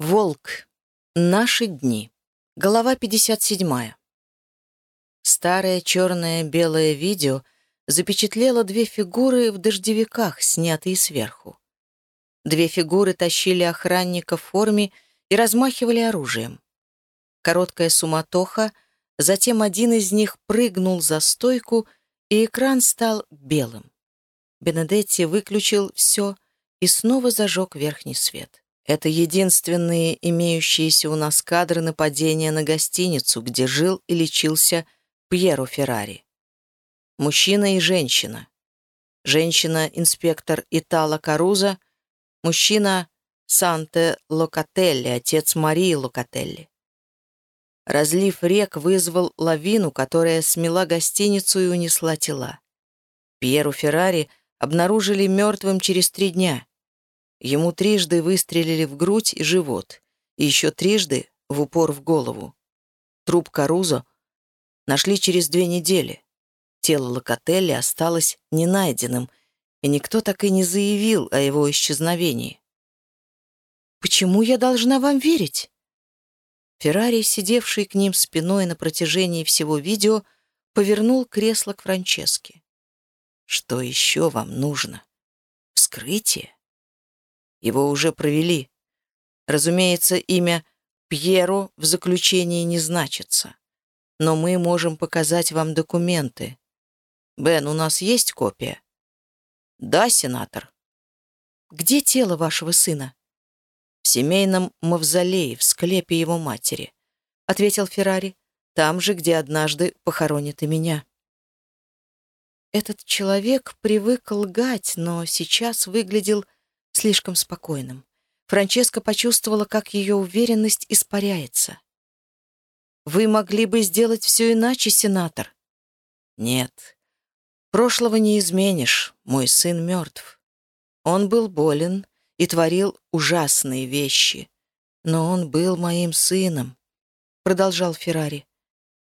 Волк. Наши дни. Голова 57. Старое черное-белое видео запечатлело две фигуры в дождевиках, снятые сверху. Две фигуры тащили охранника в форме и размахивали оружием. Короткая суматоха, затем один из них прыгнул за стойку, и экран стал белым. Бенедетти выключил все и снова зажег верхний свет. Это единственные имеющиеся у нас кадры нападения на гостиницу, где жил и лечился Пьеро Феррари. Мужчина и женщина. Женщина-инспектор Итала Каруза, мужчина Санте Локателли, отец Марии Локателли. Разлив рек вызвал лавину, которая смела гостиницу и унесла тела. Пьеру Феррари обнаружили мертвым через три дня. Ему трижды выстрелили в грудь и живот, и еще трижды в упор в голову. Труп Карузо нашли через две недели. Тело Локотелли осталось ненайденным, и никто так и не заявил о его исчезновении. «Почему я должна вам верить?» Феррари, сидевший к ним спиной на протяжении всего видео, повернул кресло к Франческе. «Что еще вам нужно? Вскрытие?» Его уже провели. Разумеется, имя Пьеро в заключении не значится. Но мы можем показать вам документы. Бен, у нас есть копия? Да, сенатор. Где тело вашего сына? В семейном мавзолее, в склепе его матери, ответил Феррари. Там же, где однажды похоронят и меня. Этот человек привык лгать, но сейчас выглядел слишком спокойным. Франческа почувствовала, как ее уверенность испаряется. «Вы могли бы сделать все иначе, сенатор?» «Нет. Прошлого не изменишь. Мой сын мертв. Он был болен и творил ужасные вещи. Но он был моим сыном», — продолжал Феррари.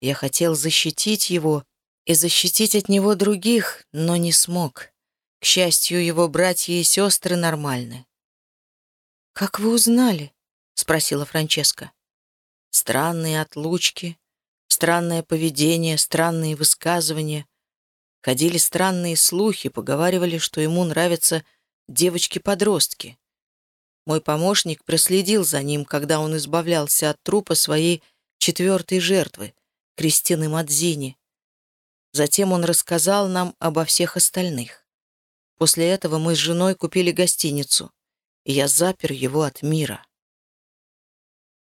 «Я хотел защитить его и защитить от него других, но не смог. К счастью, его братья и сестры нормальны. «Как вы узнали?» — спросила Франческа. «Странные отлучки, странное поведение, странные высказывания. Ходили странные слухи, поговаривали, что ему нравятся девочки-подростки. Мой помощник проследил за ним, когда он избавлялся от трупа своей четвертой жертвы, Кристины Мадзини. Затем он рассказал нам обо всех остальных. После этого мы с женой купили гостиницу, и я запер его от мира.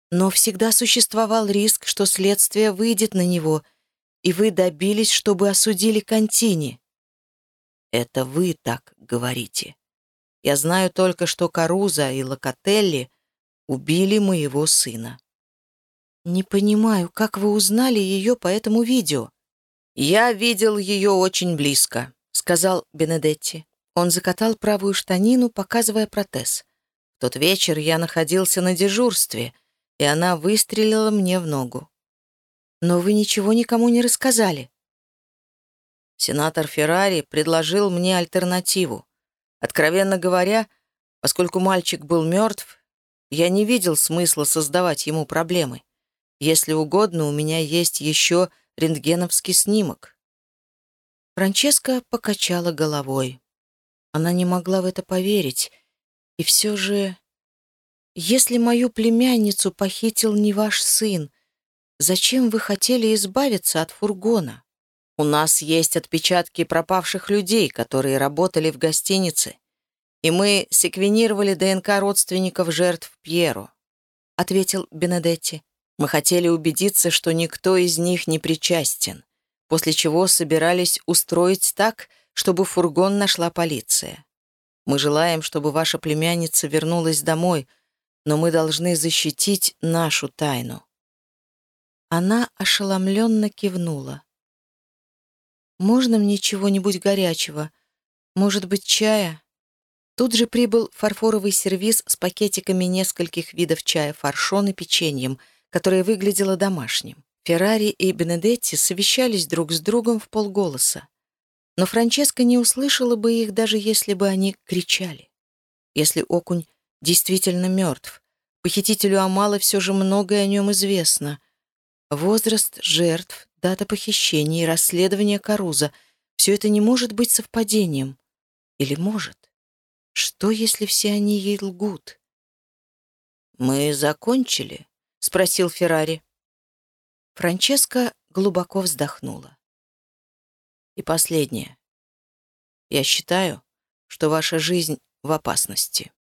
Но всегда существовал риск, что следствие выйдет на него, и вы добились, чтобы осудили Контини. Это вы так говорите. Я знаю только, что Каруза и Локотелли убили моего сына. Не понимаю, как вы узнали ее по этому видео? Я видел ее очень близко, сказал Бенедетти. Он закатал правую штанину, показывая протез. В тот вечер я находился на дежурстве, и она выстрелила мне в ногу. Но вы ничего никому не рассказали. Сенатор Феррари предложил мне альтернативу. Откровенно говоря, поскольку мальчик был мертв, я не видел смысла создавать ему проблемы. Если угодно, у меня есть еще рентгеновский снимок. Франческа покачала головой. Она не могла в это поверить. И все же... Если мою племянницу похитил не ваш сын, зачем вы хотели избавиться от фургона? У нас есть отпечатки пропавших людей, которые работали в гостинице, и мы секвенировали ДНК родственников жертв Пьеро, — ответил Бенедетти. Мы хотели убедиться, что никто из них не причастен, после чего собирались устроить так, чтобы фургон нашла полиция. Мы желаем, чтобы ваша племянница вернулась домой, но мы должны защитить нашу тайну». Она ошеломленно кивнула. «Можно мне чего-нибудь горячего? Может быть, чая?» Тут же прибыл фарфоровый сервиз с пакетиками нескольких видов чая, фаршон и печеньем, которое выглядело домашним. Феррари и Бенедетти совещались друг с другом в полголоса. Но Франческа не услышала бы их, даже если бы они кричали. Если окунь действительно мертв, Похитителю Амала все же многое о нем известно. Возраст жертв, дата похищения и расследование Каруза — все это не может быть совпадением. Или может? Что, если все они ей лгут? «Мы закончили?» — спросил Феррари. Франческа глубоко вздохнула. И последнее. Я считаю, что ваша жизнь в опасности.